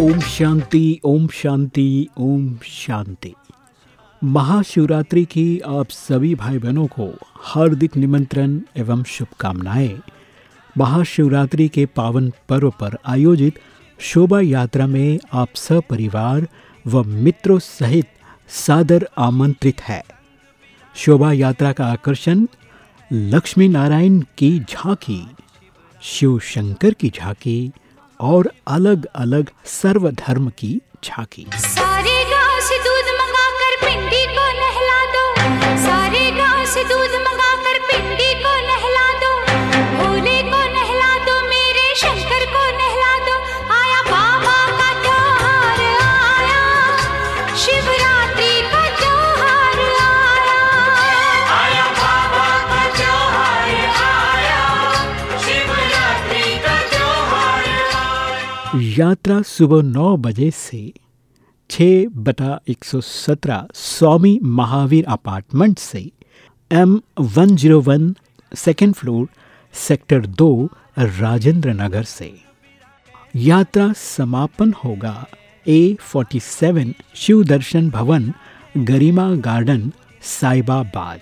ओम शांति ओम शांति ओम शांति। महाशिवरात्रि की आप सभी भाई बहनों को हार्दिक निमंत्रण एवं शुभकामनाएँ। महाशिवरात्रि के पावन पर्व पर आयोजित शोभा यात्रा में आप सपरिवार व मित्रों सहित सादर आमंत्रित है। शोभा यात्रा का आकर्षण लक्ष्मी नारायण की झांकी शिव शंकर की झांकी और अलग अलग सर्वधर्म की झांकी। सारे गाँव से दूध मंगाकर पिंडी को नहला दो। सारे गाँव से दूध यात्रा सुबह नौ बजे से छः बटा एक सौ सत्रह स्वामी महावीर अपार्टमेंट से M one zero one second floor sector दो राजेंद्र नगर से। यात्रा समापन होगा A forty seven Shiv Darshan Bhawan, Garima garden Sahibabad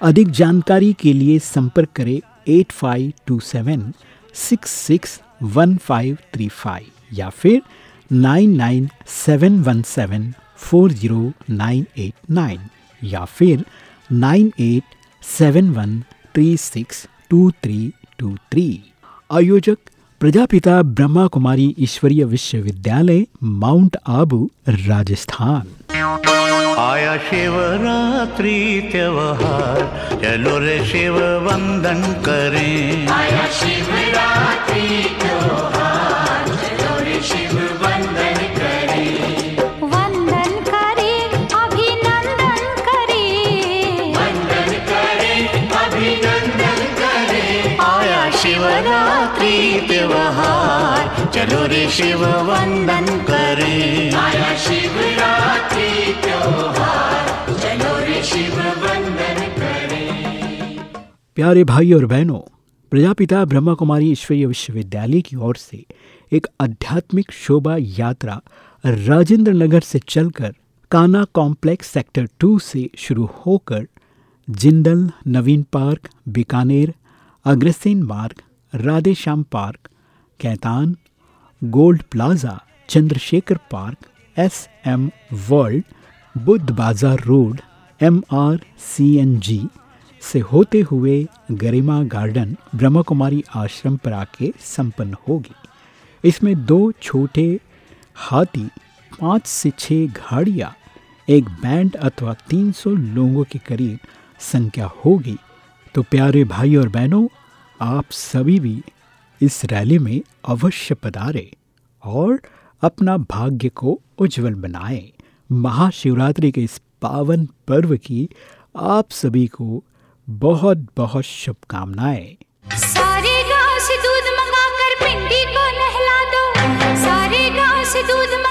अधिक जानकारी के लिए संपर्क करें eight five two seven six six one five three five या फिर nine nine seven one seven four zero nine eight nine या फिर nine eight seven one three six two three two three आयोजक प्रजापिता ब्रह्मा कुमारी ईश्वरीय विश्वविद्यालय माउंट आबू राजस्थान। आया शिवरात्रि त्योहार चलो रे शिव वंदन करें। आया शिवरात्रि त्योहार। शिवरात्रि त्योहार चलो रे शिव वंदन करें। आया शिवरात्रि त्योहार चलो रे शिव वंदन करे। प्यारे भाई और बहनों प्रजापिता ब्रह्मा कुमारी ईश्वरीय विश्वविद्यालय की ओर से एक आध्यात्मिक शोभा यात्रा राजेंद्र नगर से चलकर काना कॉम्प्लेक्स सेक्टर टू से शुरू होकर Jindal Naveen park Bikaner Agrasen Marg Radheshyam park, Kaitan, gold plaza, Chandrashekhar park S M world, Buddh Bazaar road M R C N G से होते हुए गरिमा गार्डन ब्रह्म कुमारी आश्रम पर आके संपन्न होगी। इसमें दो छोटे हाथी, पाँच से छः गाड़ियाँ एक बैंड अथवा 300 लोगों के करीब संख्या होगी। तो प्यारे भाई और बहनों आप सभी भी इस रैली में अवश्य पधारें और अपना भाग्य को उज्जवल बनाएँ। महाशिवरात्रि के इस पावन पर्व की आप सभी को बहुत बहुत शुभकामनाएँ। सारे गाँव से दूध मंगाकर पिंडी को नहला दो। सारे गाँव से दूध